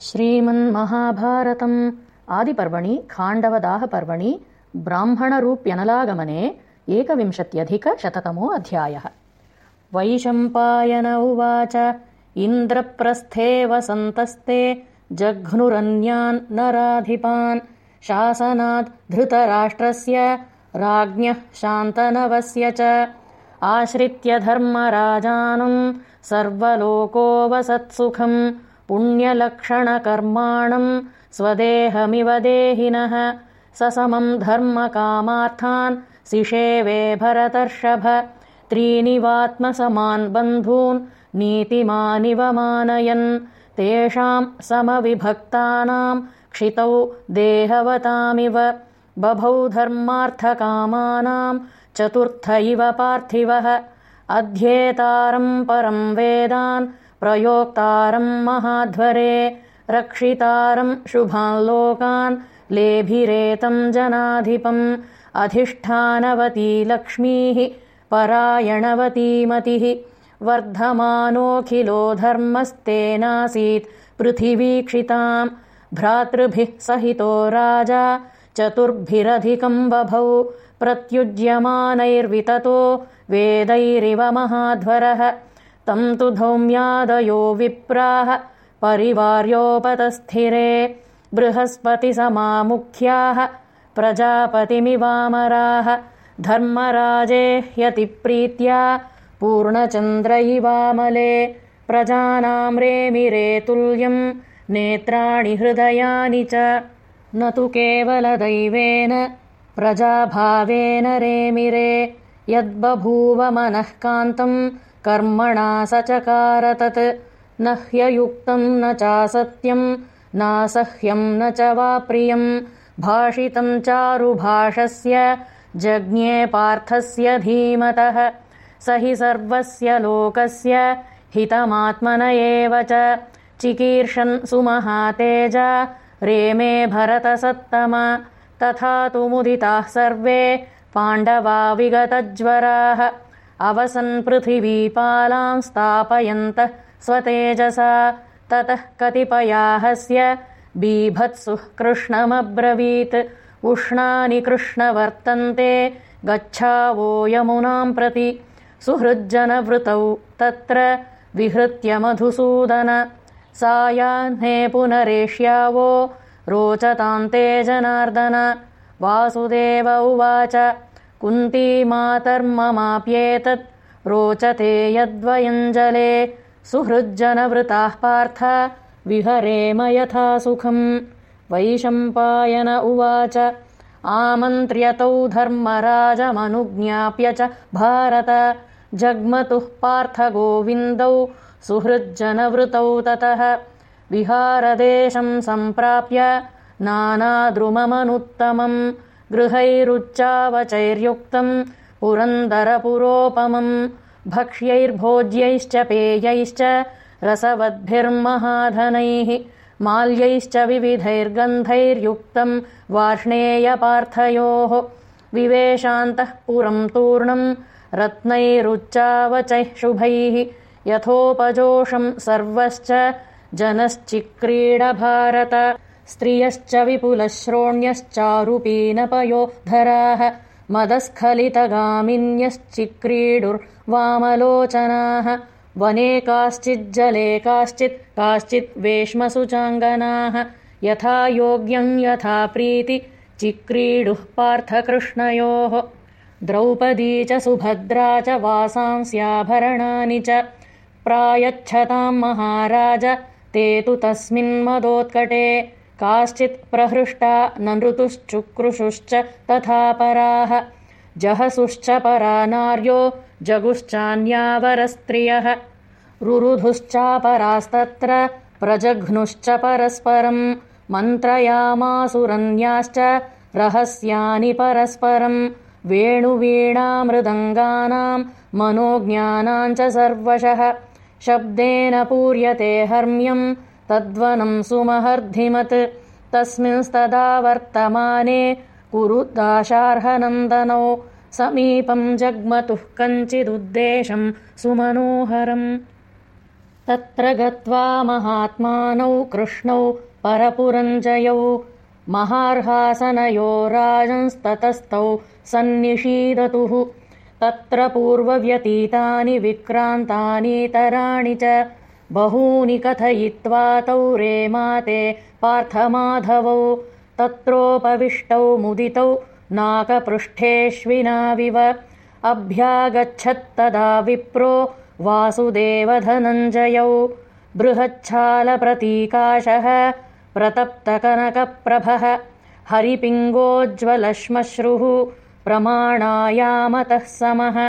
श्रीमन्महाभारतम् आदिपर्वणि खाण्डवदाहपर्वणि ब्राह्मणरूप्यनलागमने एकविंशत्यधिकशततमो अध्यायः। वैशम्पायन उवाच इन्द्रप्रस्थे वसन्तस्ते जघ्नुरन्यान् नराधिपान् शासनात् धृतराष्ट्रस्य राज्ञः शान्तनवस्य च। आश्रित्य धर्मराजानम् सर्वलोको वसत्सुखम् पुण्यलक्षणकर्माणम् स्वदेहमिव देहिनः। ससमम् धर्मकामार्थान् सिषेवे भरतर्षभ। त्रीनिवात्मसमान् बन्धून् नीतिमानिव मानयन्। तेषाम् समविभक्तानाम् क्षितौ देहवतामिव। बभौ धर्मार्थकामानाम् चतुर्थ इव पार्थिवः। अध्येतारम् परम् वेदान् प्रयोक्तारम् महाध्वरे रक्षितारम् शुभान् लोकान् लेभिरेतम् जनाधिपम् अधिष्ठानवती लक्ष्मीः परायणवती मतिः वर्धमानोऽखिलो धर्मस्तेनासीत् पृथिवीक्षिताम् भ्रातृभिः सहितो राजा चतुर्भिरधिकम् बभौ प्रत्युज्यमानैर्विततो वेदैरिव महाध्वरः तम् तु धौम्यादयो विप्राः परिवार्योपतस्थिरे बृहस्पतिसमामुख्याः प्रजापतिमिवामराः धर्मराजे ह्यतिप्रीत्या पूर्णचन्द्र इवामले प्रजानाम् रेमिरे तुल्यम् नेत्राणि हृदयानि च न तु केवलदैवेन प्रजाभावेन रेमिरे यद्बभूव मनःकान्तम् कर्मणा सचकार तत् न ह्ययुक्तम् न चासत्यम् नासह्यम् न च वा प्रियम् भाषितम् चारुभाषस्य जज्ञे पार्थस्य धीमतः। स हि सर्वस्य लोकस्य हितमात्मन एव च। चिकीर्षन् सुमहातेजा रेमे भरतसत्तम। तथा तु मुदिताः सर्वे पाण्डवा विगतज्वराः अवसन् पृथिवीपालां स्थापयन्तः स्वतेजसा ततः कतिपयाहस्य बीभत्सुः कृष्णमब्रवीत्। उष्णानि कृष्ण वर्तन्ते गच्छावो यमुनाम् प्रति। सुहृज्जनवृतौ तत्र विहृत्य मधुसूदन। सायाह्ने पुनरेष्यावो रोचतान्ते जनार्दन वासुदेव उवाच कुन्तीमातर्ममाप्येतत् रोचते यद्वयञ्जले सुहृज्जनवृताः पार्थ। विहरेम यथा सुखम्। वैशम्पायन उवाच। आमन्त्र्यतौ धर्मराजमनुज्ञाप्य च भारत। जग्मतुः पार्थगोविन्दौ सुहृज्जनवृतौ ततः। विहारदेशम् सम्प्राप्य नानाद्रुममनुत्तमम् गृहैरुच्चावचैर्युक्तम् पुरन्दरपुरोपमम् भक्ष्यैर्भोज्यैश्च पेयैश्च रसवद्भिर्महाधनैः माल्यैश्च विविधैर्गन्धैर्युक्तम् वार्ष्णेयपार्थयोः विवेशान्तः पुरम् तूर्णम् रत्नैरुच्चावचैः शुभैः यथोपजोषम् सर्वश्च जनश्चिक्रीडभारत स्त्रियश्च विपुलश्रोण्यश्चारुपीनपयोधराः मदस्खलितगामिन्यश्चिक्रीडुर्वामलोचनाः वने काश्चिज्जले काश्चित् काश्चित् वेश्मसुचाङ्गनाः यथा योग्यम् यथा प्रीति चिक्रीडुः पार्थकृष्णयोः द्रौपदी च सुभद्रा च वासांस्याभरणानि च प्रायच्छताम् महाराज ते तु तस्मिन्मदोत्कटे काश्चित् प्रहृष्टा न नृतुश्चुक्रुषुश्च तथा पराः। जहसुश्च परा नार्यो जगुश्चान्यावरस्त्रियः। रुरुधुश्चापरास्तत्र प्रजघ्नुश्च परस्परम्। मन्त्रयामासुरन्याश्च रहस्यानि परस्परम्। वेणुवीणामृदङ्गानाम् मनोज्ञानाम् च सर्वशः। शब्देन पूर्यते हर्म्यम् तद्वनम् सुमहर्धिमत्। तस्मिंस्तदा वर्तमाने कुरु दाशार्हनन्दनौ समीपम् जग्मतुः कञ्चिदुद्देशम् सुमनोहरम्। तत्र गत्वा महात्मानौ कृष्णौ परपुरञ्जयौ महार्हासनयो राजंस्ततस्तौ सन्निषीदतुः। तत्र पूर्वव्यतीतानि विक्रान्तानीतराणि च बहूनि कथयित्वा तौ रेमाते पार्थमाधवौ तत्रोपविष्टौ मुदितौ नाकपृष्ठेष्विनाविव। अभ्यागच्छत्तदा विप्रो वासुदेवधनञ्जयौ। बृहच्छालप्रतीकाशः प्रतप्तकनकप्रभः हरिपिङ्गोज्ज्वलश्मश्रुः प्रमाणायामतः समः